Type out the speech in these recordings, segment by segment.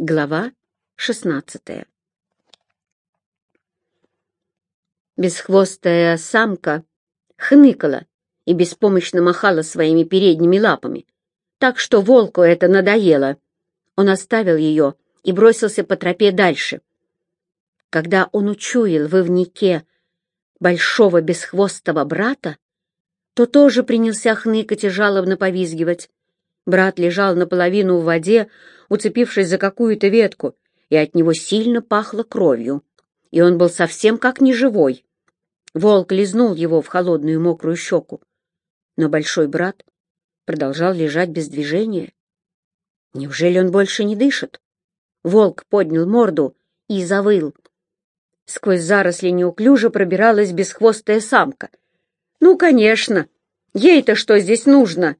Глава шестнадцатая Бесхвостая самка хныкала и беспомощно махала своими передними лапами, так что волку это надоело. Он оставил ее и бросился по тропе дальше. Когда он учуял в ивнике большого бесхвостого брата, то тоже принялся хныкать и жалобно повизгивать. Брат лежал наполовину в воде, уцепившись за какую-то ветку, и от него сильно пахло кровью, и он был совсем как неживой. Волк лизнул его в холодную мокрую щеку, но большой брат продолжал лежать без движения. Неужели он больше не дышит? Волк поднял морду и завыл. Сквозь заросли неуклюже пробиралась бесхвостая самка. «Ну, конечно! Ей-то что здесь нужно?»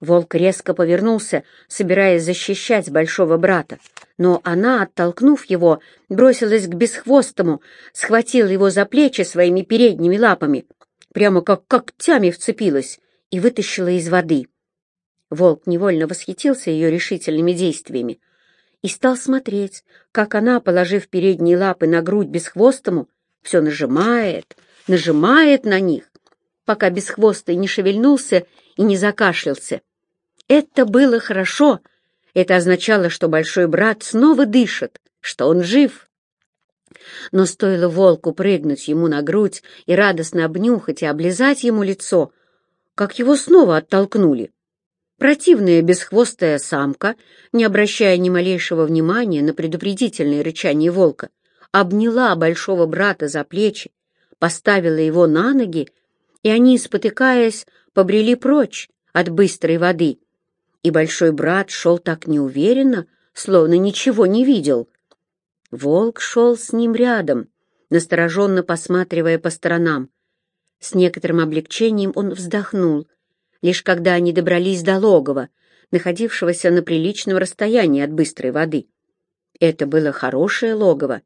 Волк резко повернулся, собираясь защищать большого брата, но она, оттолкнув его, бросилась к бесхвостому, схватила его за плечи своими передними лапами, прямо как когтями вцепилась и вытащила из воды. Волк невольно восхитился ее решительными действиями и стал смотреть, как она, положив передние лапы на грудь бесхвостому, все нажимает, нажимает на них, пока бесхвостый не шевельнулся и не закашлялся. Это было хорошо. Это означало, что большой брат снова дышит, что он жив. Но стоило волку прыгнуть ему на грудь и радостно обнюхать и облизать ему лицо, как его снова оттолкнули. Противная бесхвостая самка, не обращая ни малейшего внимания на предупредительное рычание волка, обняла большого брата за плечи, поставила его на ноги, и они, спотыкаясь, побрели прочь от быстрой воды, и большой брат шел так неуверенно, словно ничего не видел. Волк шел с ним рядом, настороженно посматривая по сторонам. С некоторым облегчением он вздохнул, лишь когда они добрались до логова, находившегося на приличном расстоянии от быстрой воды. Это было хорошее логово,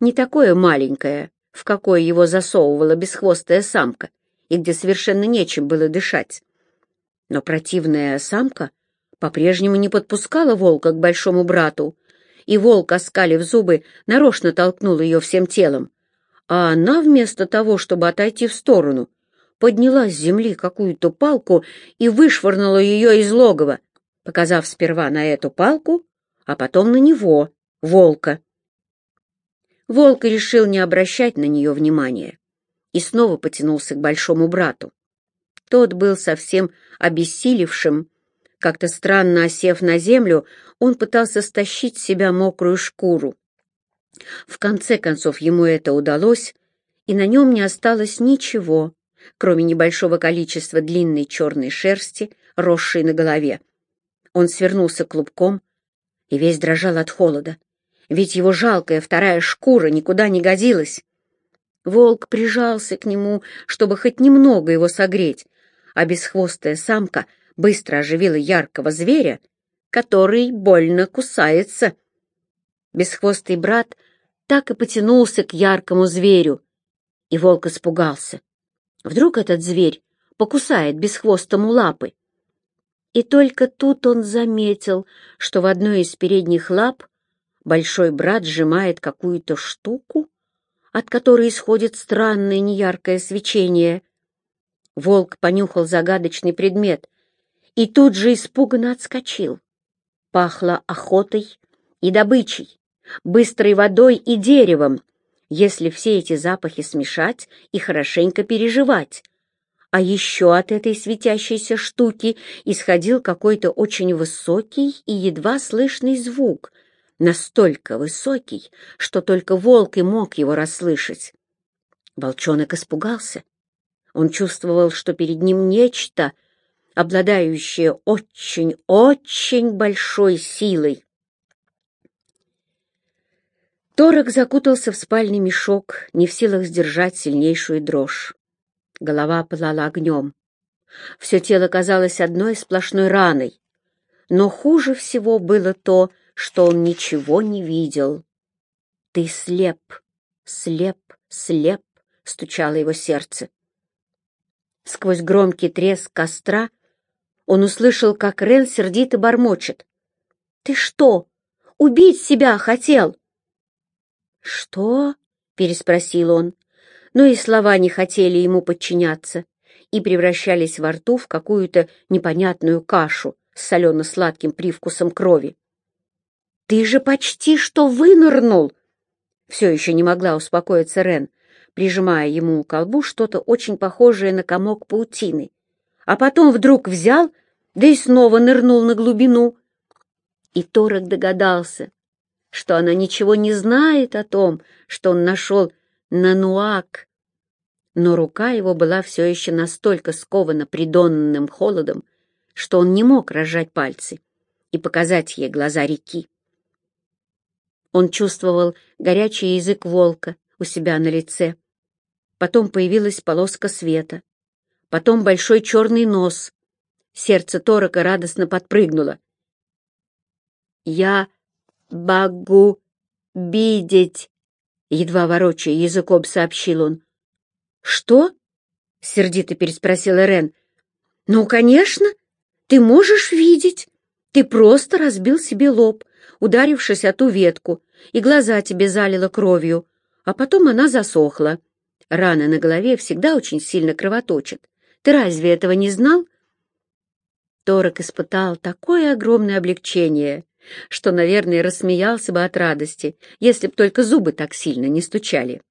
не такое маленькое, в какое его засовывала бесхвостая самка, и где совершенно нечем было дышать. Но противная самка по-прежнему не подпускала волка к большому брату, и волк, оскалив зубы, нарочно толкнул ее всем телом. А она, вместо того, чтобы отойти в сторону, подняла с земли какую-то палку и вышвырнула ее из логова, показав сперва на эту палку, а потом на него, волка. Волк решил не обращать на нее внимания и снова потянулся к большому брату. Тот был совсем обессилевшим как-то странно осев на землю, он пытался стащить с себя мокрую шкуру. В конце концов ему это удалось, и на нем не осталось ничего, кроме небольшого количества длинной черной шерсти, росшей на голове. Он свернулся клубком и весь дрожал от холода, ведь его жалкая вторая шкура никуда не годилась. Волк прижался к нему, чтобы хоть немного его согреть, а бесхвостая самка — быстро оживила яркого зверя, который больно кусается. Бесхвостый брат так и потянулся к яркому зверю, и волк испугался. Вдруг этот зверь покусает бесхвостому лапы. И только тут он заметил, что в одной из передних лап большой брат сжимает какую-то штуку, от которой исходит странное неяркое свечение. Волк понюхал загадочный предмет, и тут же испуганно отскочил. Пахло охотой и добычей, быстрой водой и деревом, если все эти запахи смешать и хорошенько переживать. А еще от этой светящейся штуки исходил какой-то очень высокий и едва слышный звук, настолько высокий, что только волк и мог его расслышать. Волчонок испугался. Он чувствовал, что перед ним нечто — обладающее очень-очень большой силой. Торок закутался в спальный мешок, не в силах сдержать сильнейшую дрожь. Голова пылала огнем. Все тело казалось одной сплошной раной. Но хуже всего было то, что он ничего не видел. «Ты слеп, слеп, слеп!» — стучало его сердце. Сквозь громкий треск костра он услышал, как Рен сердито бормочет. «Ты что, убить себя хотел!» «Что?» — переспросил он, но и слова не хотели ему подчиняться и превращались во рту в какую-то непонятную кашу с солено-сладким привкусом крови. «Ты же почти что вынырнул!» Все еще не могла успокоиться Рен, прижимая ему к колбу что-то очень похожее на комок паутины. А потом вдруг взял, да и снова нырнул на глубину. И Торок догадался, что она ничего не знает о том, что он нашел Нануак. Но рука его была все еще настолько скована придонным холодом, что он не мог разжать пальцы и показать ей глаза реки. Он чувствовал горячий язык волка у себя на лице. Потом появилась полоска света. Потом большой черный нос. Сердце Торока радостно подпрыгнуло. «Я могу видеть!» Едва ворочая языком, сообщил он. «Что?» — сердито переспросила Рен. «Ну, конечно, ты можешь видеть. Ты просто разбил себе лоб, ударившись о ту ветку, и глаза тебе залило кровью, а потом она засохла. Рана на голове всегда очень сильно кровоточит. Ты разве этого не знал? Торок испытал такое огромное облегчение, что, наверное, рассмеялся бы от радости, если б только зубы так сильно не стучали.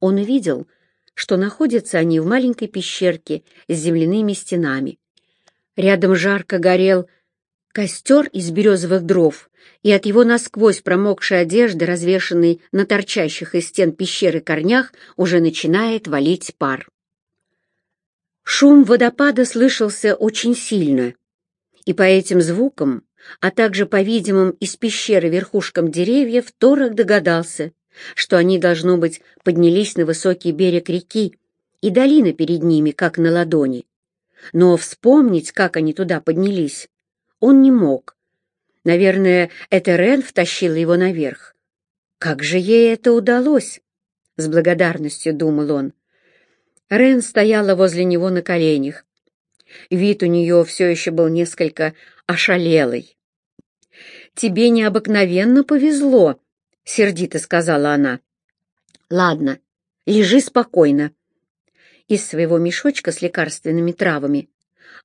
Он увидел, что находятся они в маленькой пещерке с земляными стенами. Рядом жарко горел костер из березовых дров, и от его насквозь промокшей одежды, развешанной на торчащих из стен пещеры корнях, уже начинает валить пар. Шум водопада слышался очень сильно, и по этим звукам, а также, по-видимым, из пещеры верхушкам деревьев, Торок догадался, что они, должно быть, поднялись на высокий берег реки, и долина перед ними, как на ладони. Но вспомнить, как они туда поднялись, он не мог. Наверное, это Рен втащила его наверх. Как же ей это удалось? С благодарностью думал он. Рен стояла возле него на коленях. Вид у нее все еще был несколько ошалелый. «Тебе необыкновенно повезло», — сердито сказала она. «Ладно, лежи спокойно». Из своего мешочка с лекарственными травами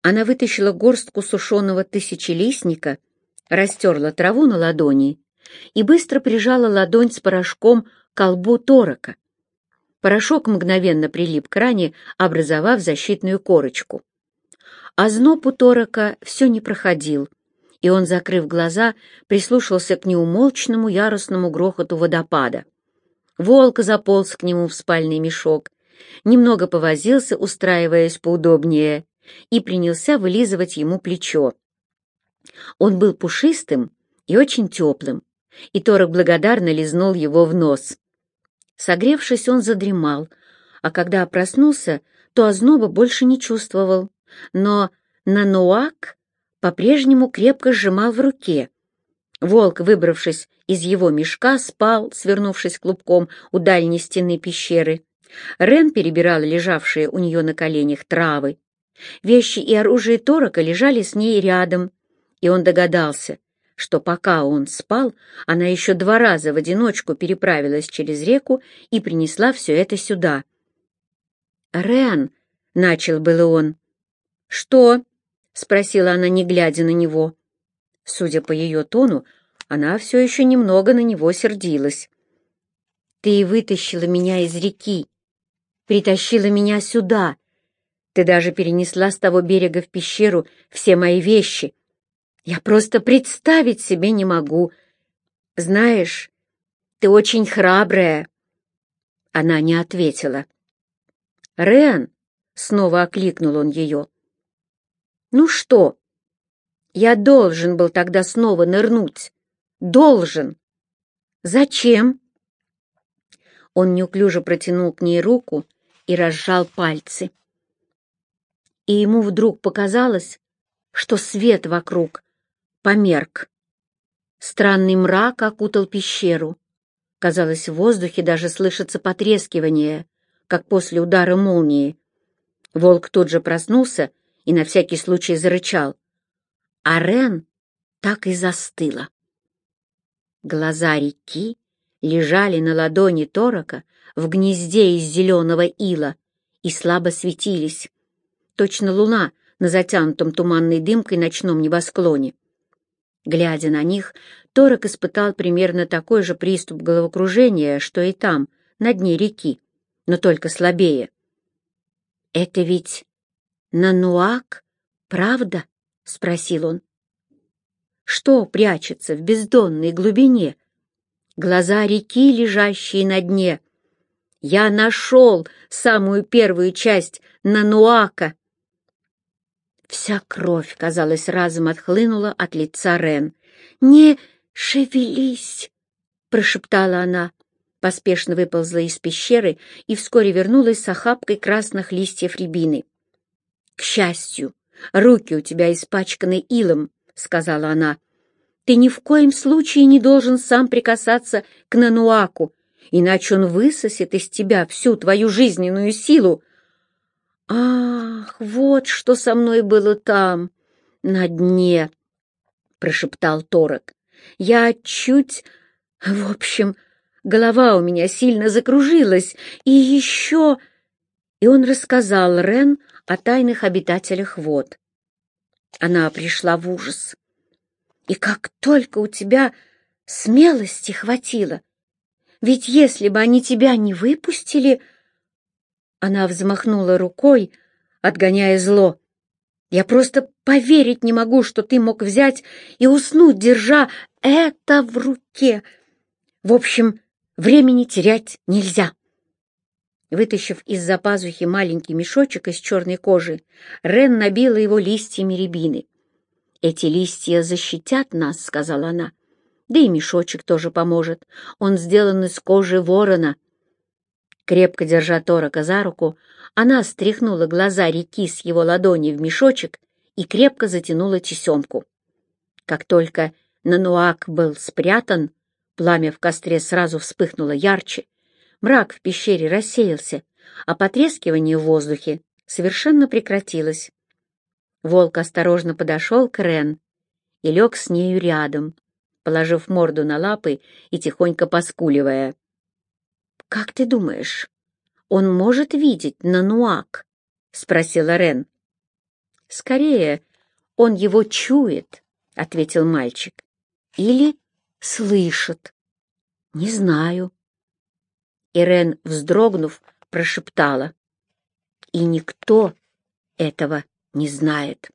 она вытащила горстку сушеного тысячелистника, растерла траву на ладони и быстро прижала ладонь с порошком к колбу торока. Порошок мгновенно прилип к ране, образовав защитную корочку. А зноб у торока все не проходил, и он, закрыв глаза, прислушался к неумолчному яростному грохоту водопада. Волк заполз к нему в спальный мешок, немного повозился, устраиваясь поудобнее, и принялся вылизывать ему плечо. Он был пушистым и очень теплым, и Торок благодарно лизнул его в нос. Согревшись, он задремал, а когда проснулся, то озноба больше не чувствовал, но Нануак по-прежнему крепко сжимал в руке. Волк, выбравшись из его мешка, спал, свернувшись клубком у дальней стены пещеры. Рен перебирала лежавшие у нее на коленях травы. Вещи и оружие Торока лежали с ней рядом, и он догадался, что пока он спал, она еще два раза в одиночку переправилась через реку и принесла все это сюда. «Рен!» — начал было он. «Что?» — спросила она, не глядя на него. Судя по ее тону, она все еще немного на него сердилась. «Ты вытащила меня из реки, притащила меня сюда», ты даже перенесла с того берега в пещеру все мои вещи. Я просто представить себе не могу. Знаешь, ты очень храбрая. Она не ответила. «Рен!» — снова окликнул он ее. «Ну что? Я должен был тогда снова нырнуть. Должен. Зачем?» Он неуклюже протянул к ней руку и разжал пальцы и ему вдруг показалось, что свет вокруг померк. Странный мрак окутал пещеру. Казалось, в воздухе даже слышится потрескивание, как после удара молнии. Волк тут же проснулся и на всякий случай зарычал. А Рен так и застыла. Глаза реки лежали на ладони Торока в гнезде из зеленого ила и слабо светились. Точно луна на затянутом туманной дымкой ночном небосклоне. Глядя на них, Торок испытал примерно такой же приступ головокружения, что и там, на дне реки, но только слабее. «Это ведь Нануак, правда?» — спросил он. «Что прячется в бездонной глубине?» Глаза реки, лежащие на дне. Я нашел самую первую часть Нануака. Вся кровь, казалось, разом отхлынула от лица Рен. «Не шевелись!» — прошептала она поспешно выползла из пещеры и вскоре вернулась с охапкой красных листьев рябины. «К счастью, руки у тебя испачканы илом», — сказала она. «Ты ни в коем случае не должен сам прикасаться к Нануаку, иначе он высосет из тебя всю твою жизненную силу». «Ах, вот что со мной было там, на дне», — прошептал Торок. «Я чуть... В общем, голова у меня сильно закружилась, и еще...» И он рассказал Рен о тайных обитателях вод. Она пришла в ужас. «И как только у тебя смелости хватило! Ведь если бы они тебя не выпустили...» Она взмахнула рукой, отгоняя зло. «Я просто поверить не могу, что ты мог взять и уснуть, держа это в руке. В общем, Времени терять нельзя. Вытащив из-за пазухи маленький мешочек из черной кожи, Рен набила его листьями рябины. «Эти листья защитят нас», — сказала она. «Да и мешочек тоже поможет. Он сделан из кожи ворона». Крепко держа Торока за руку, она стряхнула глаза реки с его ладони в мешочек и крепко затянула тесемку. Как только Нануак был спрятан, Пламя в костре сразу вспыхнуло ярче, мрак в пещере рассеялся, а потрескивание в воздухе совершенно прекратилось. Волк осторожно подошел к Рен и лег с нею рядом, положив морду на лапы и тихонько поскуливая. «Как ты думаешь, он может видеть Нануак?» — спросила Рен. «Скорее, он его чует», — ответил мальчик. «Или слышит. Не знаю. Ирен, вздрогнув, прошептала. И никто этого не знает.